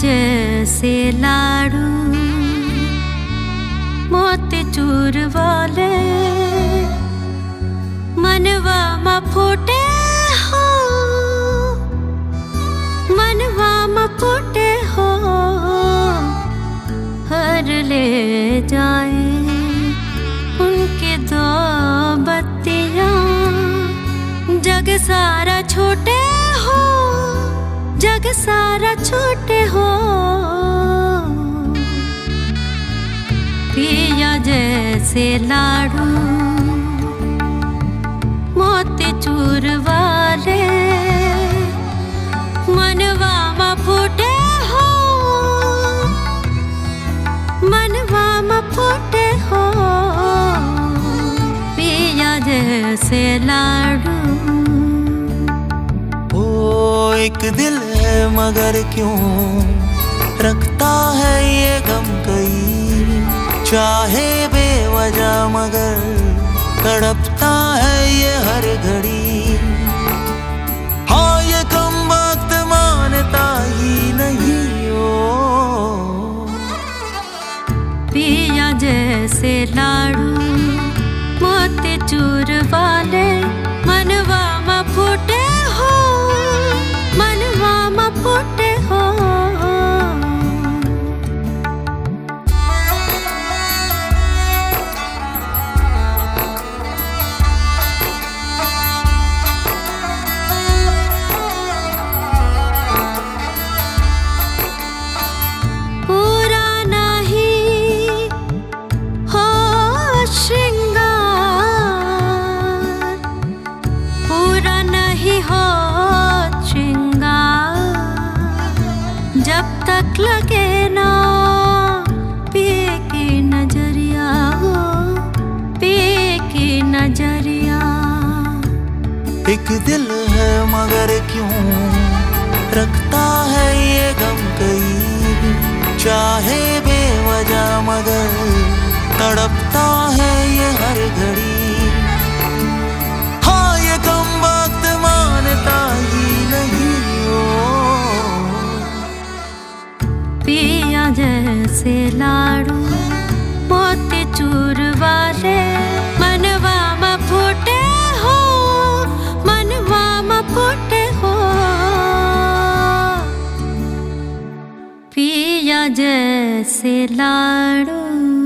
जैसे लाडू, मोती चूर वाले मनवा मा फूटे हो, मनवा मा फूटे हो, हर ले जाए उनके दो बत्तियाँ, जग सारा छोटे सारा छोटे हो। पिया जैसे लाडू, मोती चूर वाले मनवा मा हो। मनवा मा हो। पिया जैसे लाडू। ओ, एक दिल मगर क्यों? रखता है ये गम कई। चाहे बेवजह मगर तड़पता है ये हर घड़ी। हाँ ये कम वक्त मानता ही नहीं हो। पिया जैसे लाडू, मोती चूर वाले मनवा फूटे। एक दिल है मगर क्यों? रखता है ये गम कई चाहे बेवजह मगर तड़पता है ये हर घड़ी। हाँ ये कम वक्त मानता ही नहीं हो। पिया जैसे लाडू लाडू